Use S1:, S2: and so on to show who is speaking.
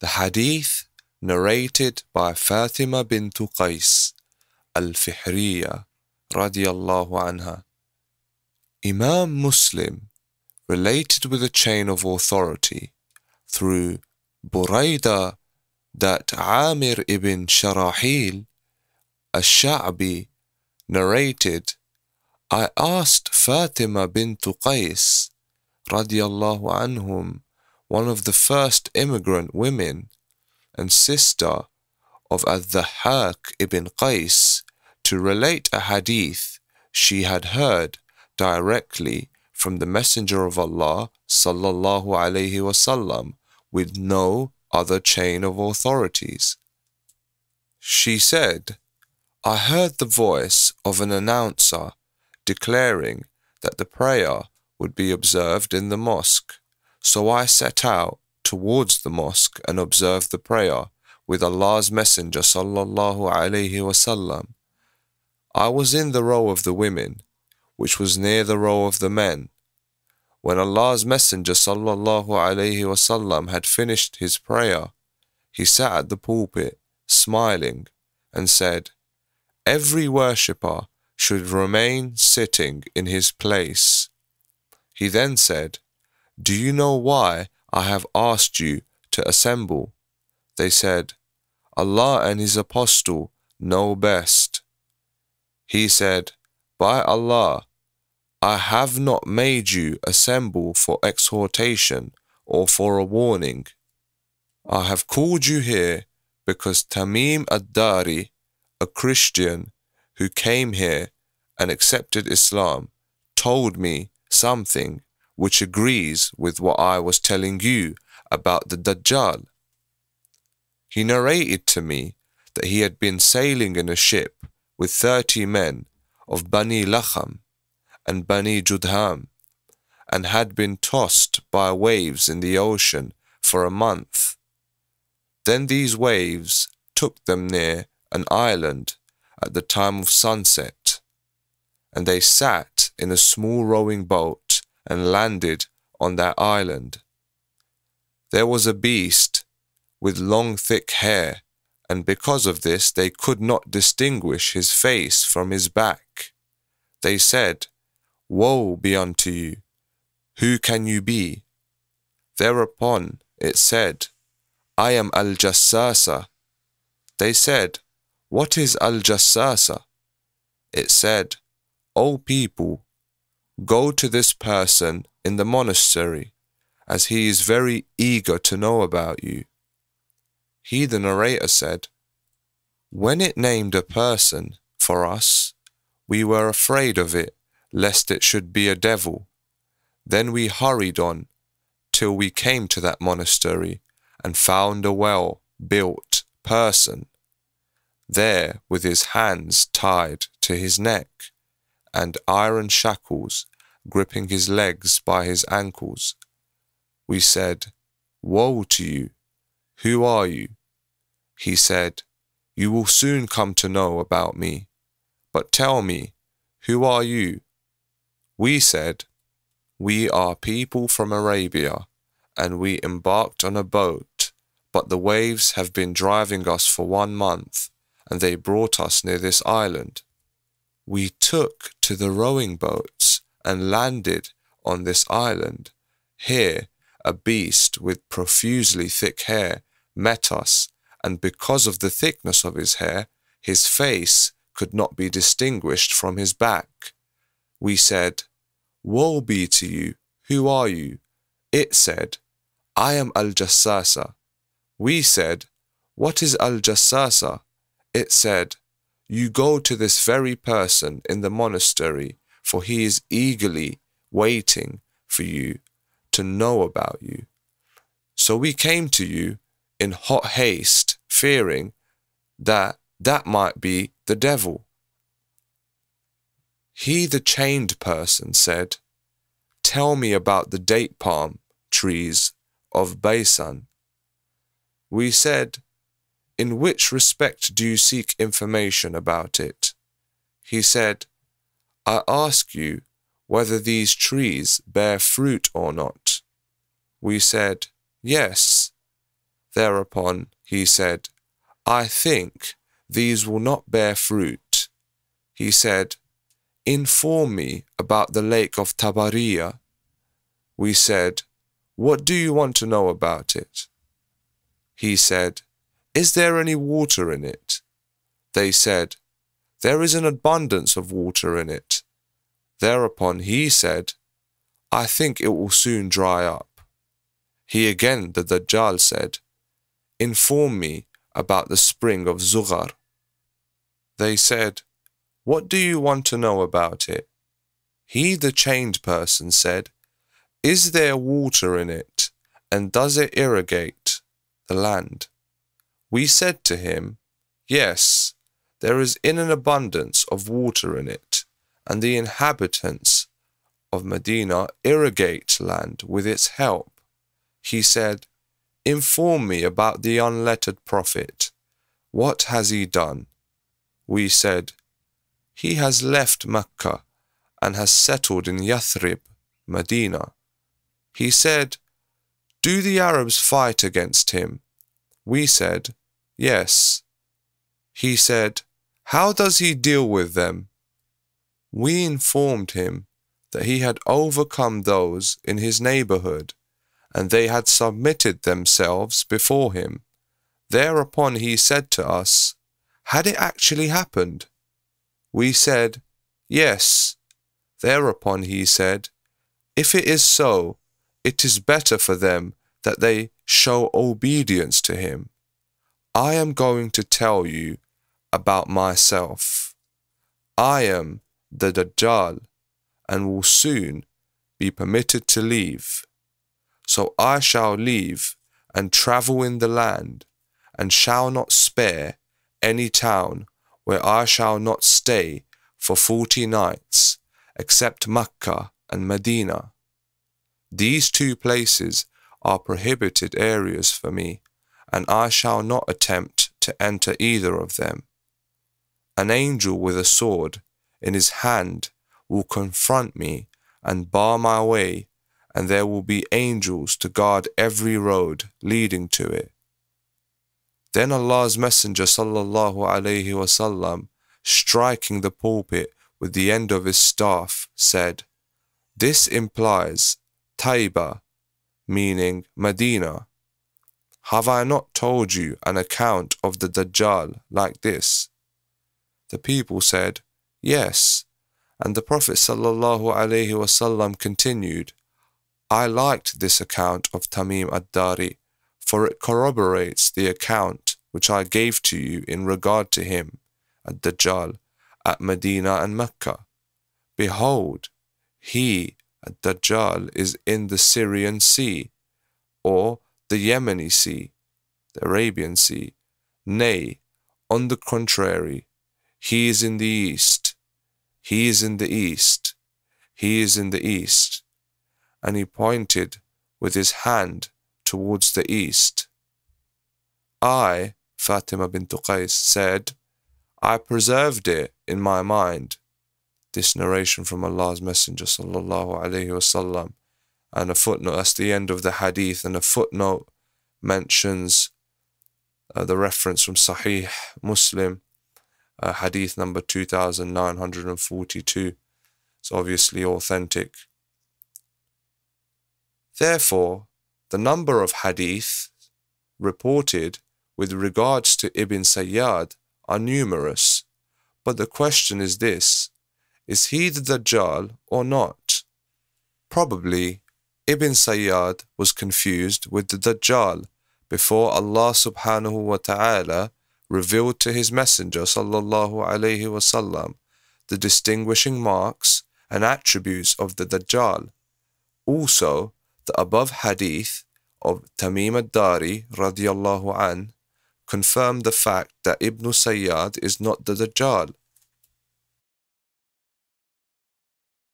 S1: The hadith narrated by Fatima bint Qais al-Fihriya radiyallahu anha. Imam Muslim related with a chain of authority through Buraida that Amir ibn Sharahil al-Sha'bi narrated, I asked Fatima bint Qais radiallahu anhum, one of the first immigrant women and sister of Al-Dhahak ibn Qais, to relate a hadith she had heard directly from the Messenger of Allah sallallahu alaihi wasallam with no other chain of authorities. She said, I heard the voice of an announcer declaring that the prayer would be observed in the mosque. So I set out towards the mosque and observed the prayer with Allah's Messenger sallallahu alaihi wasallam. I was in the row of the women, which was near the row of the men. When Allah's Messenger sallallahu alaihi wasallam had finished his prayer, he sat at the pulpit, smiling, and said, Every worshipper should remain sitting in his place. He then said, Do you know why I have asked you to assemble? They said, Allah and His Apostle know best. He said, By Allah, I have not made you assemble for exhortation or for a warning. I have called you here because Tamim ad-Dari, a Christian who came here and accepted Islam, told me something which agrees with what I was telling you about the Dajjal. He narrated to me that he had been sailing in a ship with thirty men of Bani Lakham and Bani Judham, and had been tossed by waves in the ocean for a month. Then these waves took them near an island at the time of sunset, and they sat in a small rowing boat and landed on that island. There was a beast with long thick hair, and because of this they could not distinguish his face from his back. They said, Woe be unto you! Who can you be? Thereupon it said, I am Al Jassasa. They said, What is Al Jassasa? It said, O people, go to this person in the monastery, as he is very eager to know about you. He, the narrator, said, When it named a person for us, we were afraid of it, lest it should be a devil. Then we hurried on till we came to that monastery and found a well built person there with his hands tied to his neck and iron shackles gripping his legs by his ankles. We said, Woe to you! Who are you? He said, You will soon come to know about me. But tell me, who are you? We said, We are people from Arabia, and we embarked on a boat, but the waves have been driving us for one month, and they brought us near this island. We took to the rowing boats and landed on this island. Here, a beast with profusely thick hair met us, and because of the thickness of his hair, his face could not be distinguished from his back. We said, Woe be to you, who are you? It said, I am Al Jassasa. We said, What is Al Jassasa? It said, You go to this very person in the monastery, for he is eagerly waiting for you to know about you. So we came to you in hot haste, fearing that that might be the devil. He, the chained person, said, Tell me about the date palm trees of Baysan. We said, In which respect do you seek information about it? He said, I ask you whether these trees bear fruit or not. We said, Yes. Thereupon he said, I think these will not bear fruit. He said, Inform me about the lake of Tabariya. We said, What do you want to know about it? He said, Is there any water in it? They said, There is an abundance of water in it. Thereupon he said, I think it will soon dry up. He again, the Dajjal, said, Inform me about the spring of Zughar. They said, What do you want to know about it? He, the chained person, said, Is there water in it, and does it irrigate the land? We said to him, Yes, there is in an abundance of water in it, and the inhabitants of Medina irrigate land with its help. He said, Inform me about the unlettered prophet. What has he done? We said, He has left Mecca and has settled in Yathrib, Medina. He said, Do the Arabs fight against him? We said, Yes. He said, How does he deal with them? We informed him that he had overcome those in his neighborhood and they had submitted themselves before him. Thereupon he said to us, Had it actually happened? We said, Yes. Thereupon he said, If it is so, it is better for them that they show obedience to him. I am going to tell you about myself. I am the Dajjal and will soon be permitted to leave. So I shall leave and travel in the land, and shall not spare any town where I shall not stay for forty nights, except Mecca and Medina. These two places are prohibited areas for me, and I shall not attempt to enter either of them. An angel with a sword in his hand will confront me and bar my way and there will be angels to guard every road leading to it. Then Allah's Messenger sallallahu alaihi wasallam, striking the pulpit with the end of his staff, said, This implies Taiba, meaning Medina. Have I not told you an account of the Dajjal like this? The people said, Yes. And the Prophet wasallam continued, I liked this account of Tamim ad-Dari, for it corroborates the account which I gave to you in regard to him, ad-Dajjal, at Medina and Mecca. Behold, he, ad-Dajjal, is in the Syrian Sea, or the Yemeni Sea, the Arabian Sea. Nay, on the contrary, he is in the east. He is in the east. He is in the east and he pointed with his hand towards the east. I, Fatima bint Qais, said, I preserved it in my mind. This narration from Allah's Messenger sallallahu alaihi wasallam, and a footnote. That's the end of the hadith, and a footnote mentions uh, the reference from Sahih Muslim, uh, hadith number two thousand nine hundred and forty-two. It's obviously authentic. Therefore, the number of hadith reported with regards to Ibn Sayyad are numerous, but the question is this is he the Dajjal or not? Probably Ibn Sayyad was confused with the Dajjal before Allah subhanahu wa ta'ala revealed to his messenger sallallahu alayhi wasallam the distinguishing marks and attributes of the Dajjal. Also, the above hadith of Tamim ad-Dari radiallahu an confirm the fact that Ibn Sayyad is not the Dajjal